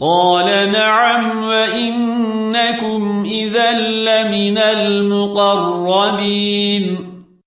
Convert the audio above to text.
قال نعم وإنكم إذا لمن المقربين.